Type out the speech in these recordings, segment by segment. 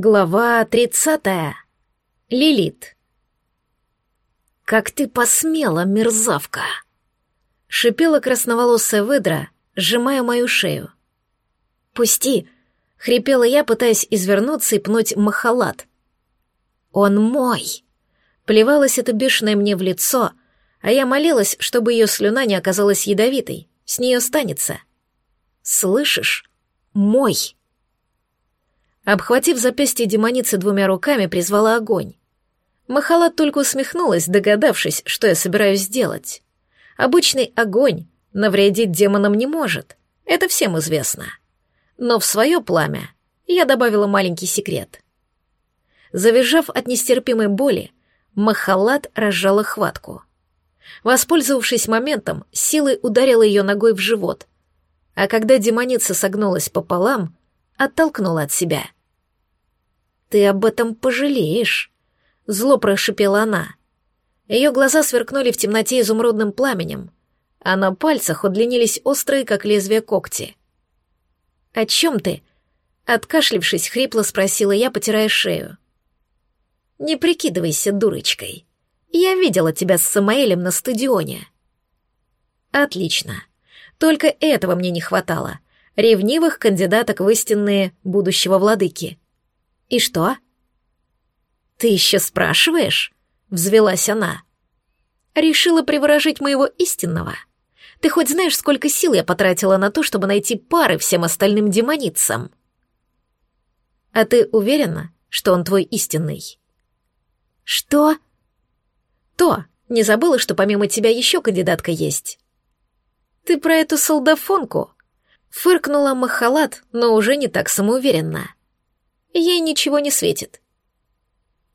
Глава тридцатая. Лилит. «Как ты посмела, мерзавка!» — шипела красноволосая выдра, сжимая мою шею. «Пусти!» — хрипела я, пытаясь извернуться и пнуть махалат. «Он мой!» — плевалась это бешеное мне в лицо, а я молилась, чтобы ее слюна не оказалась ядовитой, с нее станется. «Слышишь? Мой!» Обхватив запястье демоницы двумя руками, призвала огонь. Махалат только усмехнулась, догадавшись, что я собираюсь сделать. Обычный огонь навредить демонам не может, это всем известно. Но в свое пламя я добавила маленький секрет. Завизжав от нестерпимой боли, Махалат разжала хватку. Воспользовавшись моментом, силой ударила ее ногой в живот, а когда демоница согнулась пополам, оттолкнула от себя — «Ты об этом пожалеешь», — зло прошипела она. Ее глаза сверкнули в темноте изумрудным пламенем, а на пальцах удлинились острые, как лезвие когти. «О чем ты?» — откашлившись, хрипло спросила я, потирая шею. «Не прикидывайся дурочкой. Я видела тебя с Самаэлем на стадионе». «Отлично. Только этого мне не хватало. Ревнивых кандидаток в истинные будущего владыки». «И что?» «Ты еще спрашиваешь?» — взвелась она. «Решила приворожить моего истинного? Ты хоть знаешь, сколько сил я потратила на то, чтобы найти пары всем остальным демоницам?» «А ты уверена, что он твой истинный?» «Что?» «То, не забыла, что помимо тебя еще кандидатка есть?» «Ты про эту солдафонку?» Фыркнула Махалат, но уже не так самоуверенно ей ничего не светит.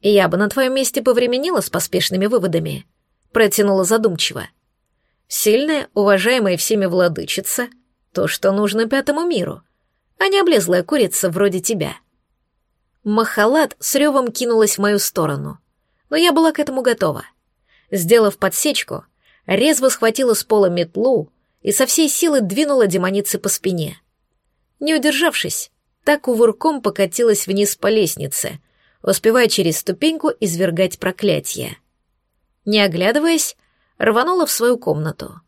Я бы на твоем месте повременила с поспешными выводами, протянула задумчиво. Сильная, уважаемая всеми владычица — то, что нужно пятому миру, а не облезлая курица вроде тебя. Махалат с ревом кинулась в мою сторону, но я была к этому готова. Сделав подсечку, резво схватила с пола метлу и со всей силы двинула демонице по спине. Не удержавшись, так увурком покатилась вниз по лестнице, успевая через ступеньку извергать проклятие. Не оглядываясь, рванула в свою комнату.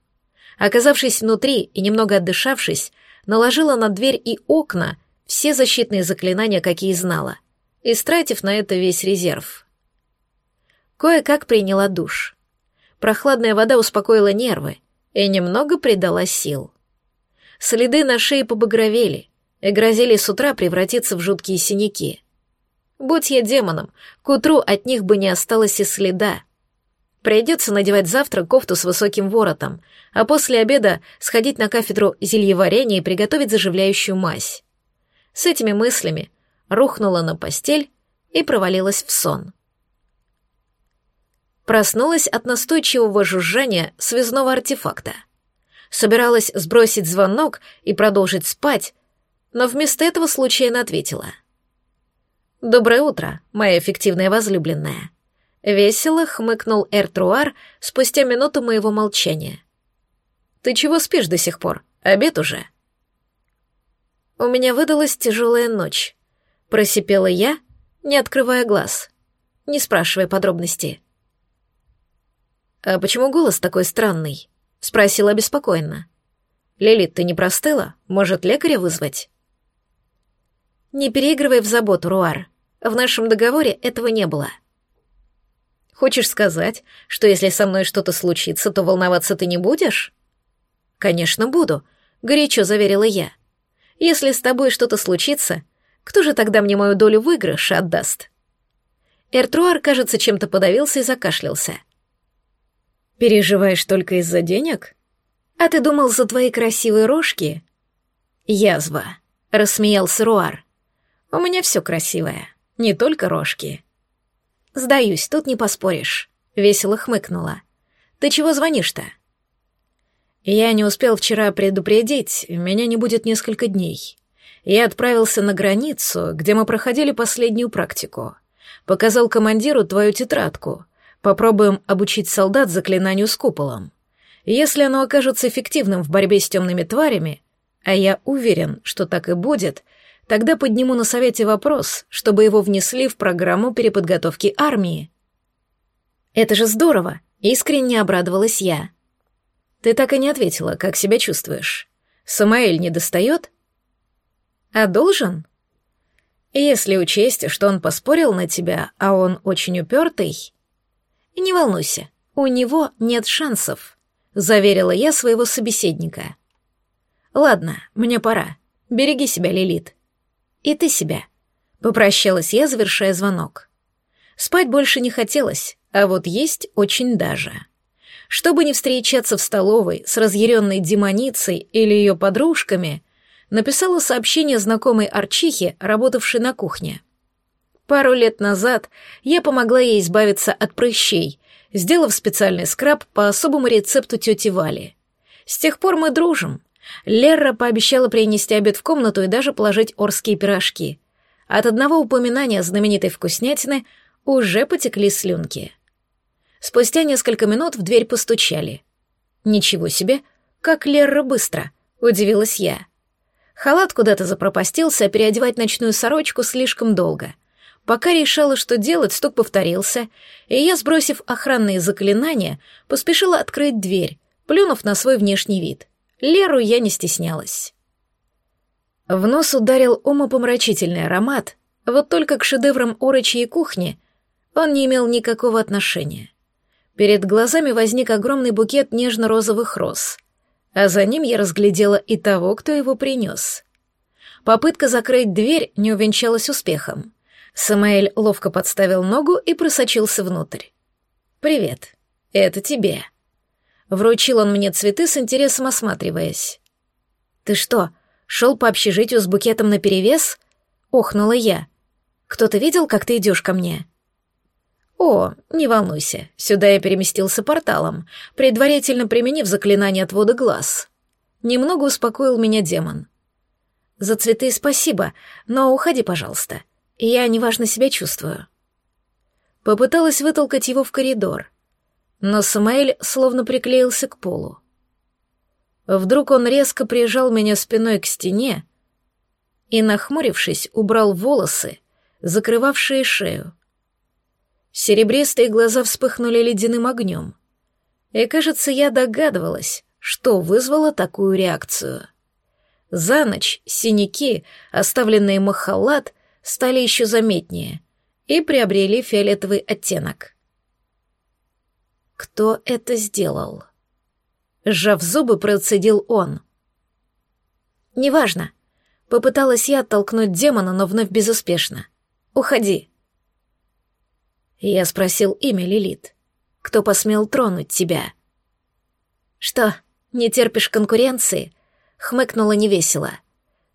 Оказавшись внутри и немного отдышавшись, наложила на дверь и окна все защитные заклинания, какие знала, истратив на это весь резерв. Кое-как приняла душ. Прохладная вода успокоила нервы и немного придала сил. Следы на шее побагровели, и грозили с утра превратиться в жуткие синяки. Будь я демоном, к утру от них бы не осталось и следа. Придется надевать завтра кофту с высоким воротом, а после обеда сходить на кафедру зельеварения и приготовить заживляющую мазь. С этими мыслями рухнула на постель и провалилась в сон. Проснулась от настойчивого жужжания связного артефакта. Собиралась сбросить звонок и продолжить спать, но вместо этого случайно ответила. «Доброе утро, моя эффективная возлюбленная». Весело хмыкнул Эртруар спустя минуту моего молчания. «Ты чего спишь до сих пор? Обед уже?» «У меня выдалась тяжелая ночь», — просипела я, не открывая глаз, не спрашивая подробностей. «А почему голос такой странный?» — спросила обеспокоенно. «Лилит, ты не простыла? Может, лекаря вызвать?» Не переигрывай в заботу, Руар. В нашем договоре этого не было. Хочешь сказать, что если со мной что-то случится, то волноваться ты не будешь? Конечно, буду, горячо заверила я. Если с тобой что-то случится, кто же тогда мне мою долю выигрыша отдаст? Эртруар, кажется, чем-то подавился и закашлялся. Переживаешь только из-за денег? А ты думал за твои красивые рожки? Язва, рассмеялся Руар. У меня все красивое, не только рожки. Сдаюсь, тут не поспоришь. Весело хмыкнула. Ты чего звонишь-то? Я не успел вчера предупредить, меня не будет несколько дней. Я отправился на границу, где мы проходили последнюю практику. Показал командиру твою тетрадку. Попробуем обучить солдат заклинанию с куполом. Если оно окажется эффективным в борьбе с темными тварями, а я уверен, что так и будет — Тогда подниму на совете вопрос, чтобы его внесли в программу переподготовки армии. Это же здорово, искренне обрадовалась я. Ты так и не ответила, как себя чувствуешь. Самаэль не достает? А должен? Если учесть, что он поспорил на тебя, а он очень упертый... Не волнуйся, у него нет шансов, заверила я своего собеседника. Ладно, мне пора. Береги себя, Лилит. И ты себя. Попрощалась я, завершая звонок. Спать больше не хотелось, а вот есть очень даже. Чтобы не встречаться в столовой с разъяренной демоницей или ее подружками, написала сообщение знакомой Арчихе, работавшей на кухне. Пару лет назад я помогла ей избавиться от прыщей, сделав специальный скраб по особому рецепту тети Вали. С тех пор мы дружим. Лера пообещала принести обед в комнату и даже положить орские пирожки. От одного упоминания знаменитой вкуснятины уже потекли слюнки. Спустя несколько минут в дверь постучали. «Ничего себе! Как Лера быстро!» — удивилась я. Халат куда-то запропастился, а переодевать ночную сорочку слишком долго. Пока решала, что делать, стук повторился, и я, сбросив охранные заклинания, поспешила открыть дверь, плюнув на свой внешний вид. Леру я не стеснялась. В нос ударил умопомрачительный аромат, вот только к шедеврам орочьей кухни он не имел никакого отношения. Перед глазами возник огромный букет нежно-розовых роз, а за ним я разглядела и того, кто его принес. Попытка закрыть дверь не увенчалась успехом. Самаэль ловко подставил ногу и просочился внутрь. «Привет. Это тебе». Вручил он мне цветы с интересом осматриваясь. «Ты что, шел по общежитию с букетом наперевес?» — охнула я. «Кто-то видел, как ты идешь ко мне?» «О, не волнуйся, сюда я переместился порталом, предварительно применив заклинание отвода глаз». Немного успокоил меня демон. «За цветы спасибо, но уходи, пожалуйста. Я неважно себя чувствую». Попыталась вытолкать его в коридор, но Самаэль словно приклеился к полу. Вдруг он резко прижал меня спиной к стене и, нахмурившись, убрал волосы, закрывавшие шею. Серебристые глаза вспыхнули ледяным огнем. И, кажется, я догадывалась, что вызвало такую реакцию. За ночь синяки, оставленные махалат, стали еще заметнее и приобрели фиолетовый оттенок. Кто это сделал? Сжав зубы, процедил он. «Неважно». Попыталась я оттолкнуть демона, но вновь безуспешно. «Уходи». Я спросил имя Лилит. Кто посмел тронуть тебя? Что, не терпишь конкуренции? Хмыкнула невесело.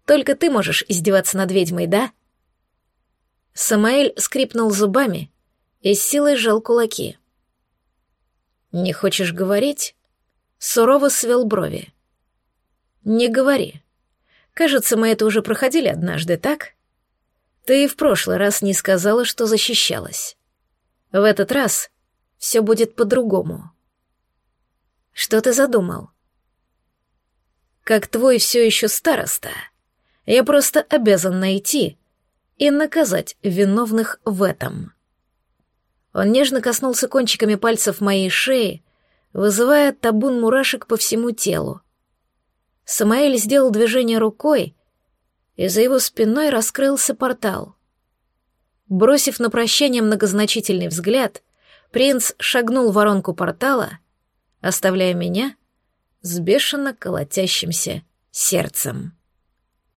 Только ты можешь издеваться над ведьмой, да? Самаэль скрипнул зубами и с силой сжал кулаки. «Не хочешь говорить?» Сурово свел брови. «Не говори. Кажется, мы это уже проходили однажды, так? Ты и в прошлый раз не сказала, что защищалась. В этот раз все будет по-другому. Что ты задумал? Как твой все еще староста, я просто обязан найти и наказать виновных в этом. Он нежно коснулся кончиками пальцев моей шеи, вызывая табун мурашек по всему телу. Самаэль сделал движение рукой, и за его спиной раскрылся портал — Бросив на прощание многозначительный взгляд, принц шагнул в воронку портала, оставляя меня с бешено колотящимся сердцем.